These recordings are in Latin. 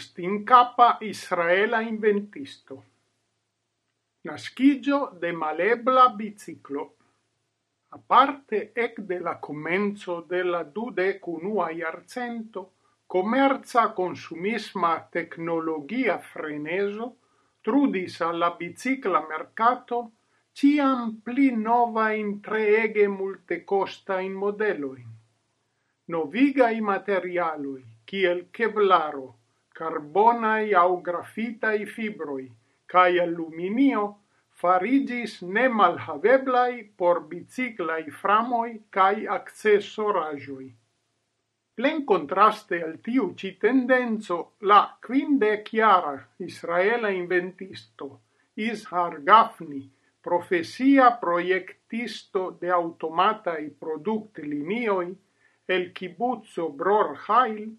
stincapa israela inventisto. Naschigio de malebla biciclo. A parte ec de la comenzo de la dudecunua iarcento, commerza consumisma tecnologia freneso trudis alla bicicla mercato ciam pli nova in treege multe costa in modeloin. Novigai materialoi, kiel keblaro, karbonaj au grafitaj fibroi, cae aluminio farigis ne malhaveblai por biciclai framoi cae akcesoraĵoj. Plen contraste al tiu ci tendenzo la quindeciara israela inventisto Ishar Gafni, profesia proiectisto de automatai product linioi, el kibuzzo Bror Hail,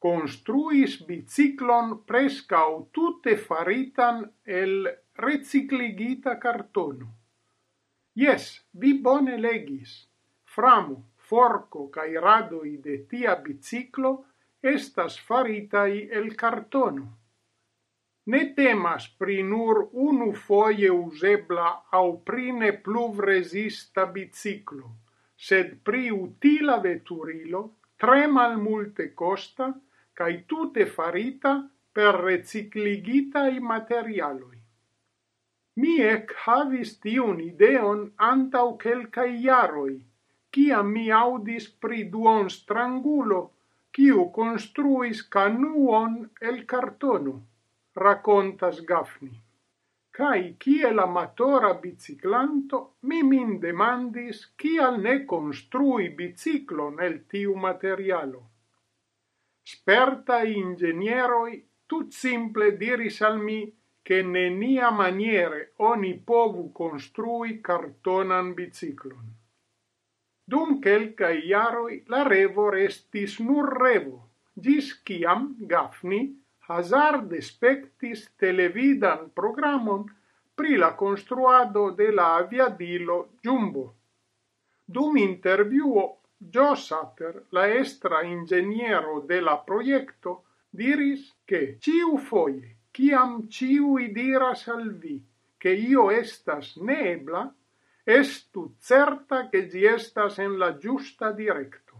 construis biciclon prescau tutte faritan el recicligita cartono. Yes, vi bone legis. Framo, forco cae radoi de tia biciclo estas faritai el cartono. Ne temas pri nur unu foie usebla au prine pluv resista biciclo, sed pri utila veturilo, tre mal multe costa, cae tute farita per recicligitai materialoi. Mi ec havis tiun ideon antau quelcae iaroi, cia mi audis pri duon strangulo, ciu construis canuon el cartonu, racontas Gafni. Cai ciel amatora biciclanto, mi min demandis cial ne construi biciclon el tiu materialo sperta ingenieroi tut simple diris al mi che nenia maniere oni povu construi cartonan biciclon. Dum quelcae iaroi la revo restis nur revo, gis ciam Gafni hazard spectis televidan programon pri la construado de la aviadilo Jumbo. Dum interviuo Joe Sutter, la estra ingeniero de la proiecto, diris che ciu foie, ciam ciui diras al vi, che io estas nebla, estu certa che gi estas en la giusta directo.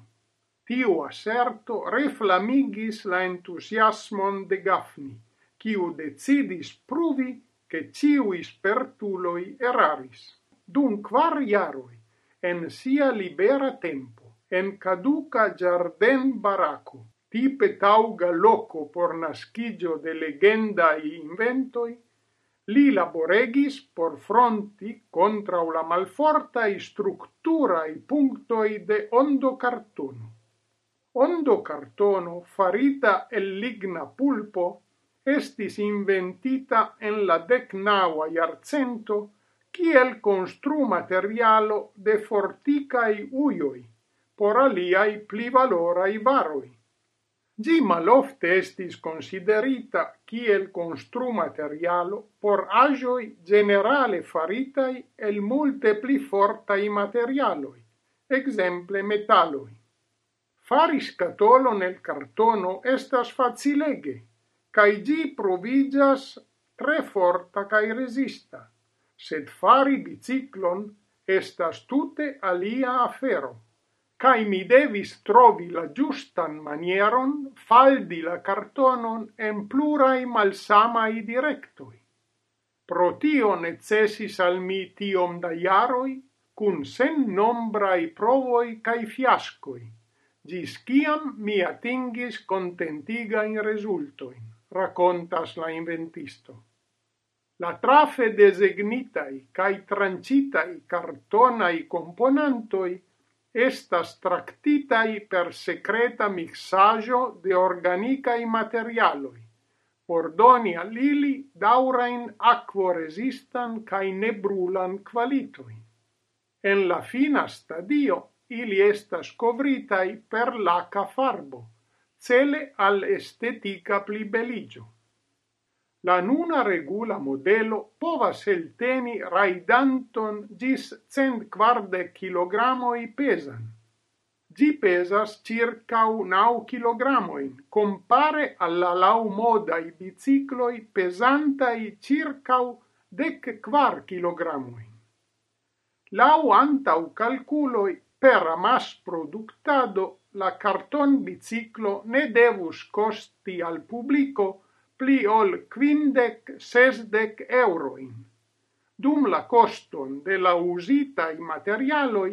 Tiu asserto reflamigis la entusiasmon de Gafni, ciu decidis pruvi che ciui spertuloi eraris. Dun quar iaroi, en sia libera tempo, en caduca giarden baraco, tipe tauga loco por nascigio de legenda e inventoi, li laboregis por fronti contra la malfortai e punctoi de ondo cartono. Ondo cartono, farita el ligna pulpo, estis inventita en la decnaua iarcento kiel constru materialo de forticai uioi por aliai pli valorai varoi. Gi malofte estis considerita kiel construmaterialo por agioi generale faritai el multe pli fortai materialoi, exemple metalloi. Fari scatolo el cartono estas facilege, cae gi provigas tre forta cae resista, sed fari biciclon estas tute alia afero cae mi devis trovi la giustan manieron faldi la cartonon en plurai malsamai directoi. Pro tio necessis al mi tiom da iaroi, cun sen nombrai provoi cae fiascoi, gis ciam mi atingis contentiga in resultoin, racontas la inventisto. La trafe designitai cae trancitai cartonai componantoi estas tractitai per secreta mixaggio de organicai materialoi, por doni al ili aquo akvorezistan cae nebrulan qualitoi. En la fina stadio ili estas covritai per laca farbo, cele al estetica plibeligio la nuna regula modelo povas elteni raidanton gis 140 kilogramoi pesan. Gi pesas circa 9 kilogramoin, compare alla lau modai bicicloi pesantai circa 14 kilogramoin. Lau antau calculoi per amas productado la carton biciclo ne devus costi al publico pli ol quindec sesdec euroin. Dum la coston de la i materialoi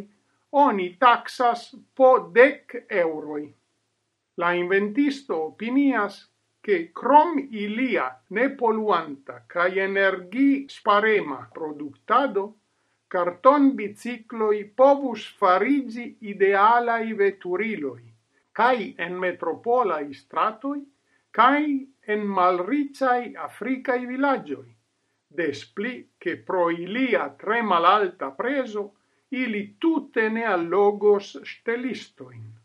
oni taxas po dec euroi. La inventisto opinias che crom ilia ne poluanta cae energi sparema productado, carton bicicloi povus farigi idealai veturiloi, cae en metropolai stratoi, cae en malricai africai villagioi, despli che pro ilia tre malalta preso ili tutte ne allogos stelistoin.